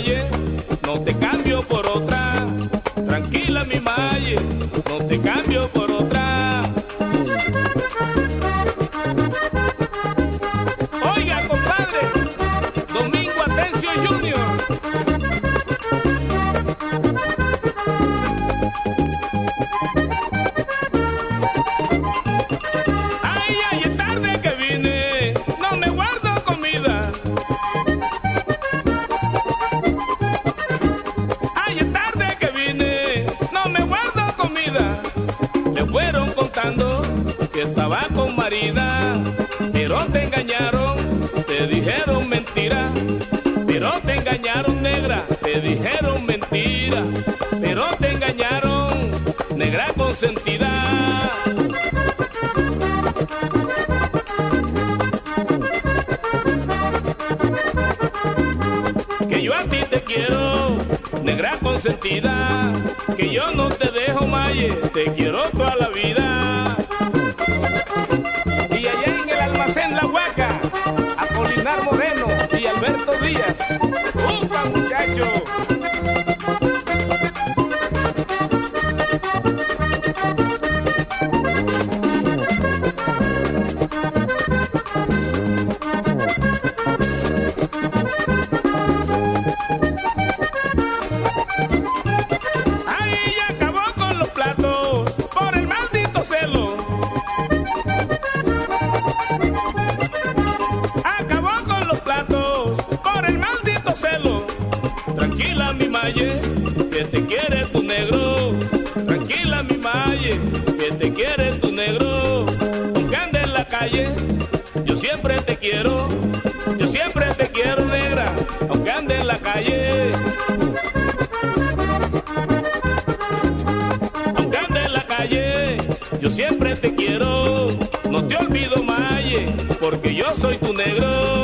烟 estaba con Marina, pero te engañaron, te dijeron mentira, pero te engañaron negra, te dijeron mentira, pero te engañaron, negra consentida. Que yo a ti te quiero, negra consentida, que yo no te dejo maye, te quiero toda la vida. Alberto Díaz. ¡Upa, Tranquila mi maye, que te quiere tu negro. Tranquila mi maye, que te quiere tu negro. Aunque ande en la calle, yo siempre te quiero. Yo siempre te quiero negra, aunque ande en la calle. aunque ande en la calle, yo siempre te quiero. No te olvido, Maye, porque yo soy tu negro.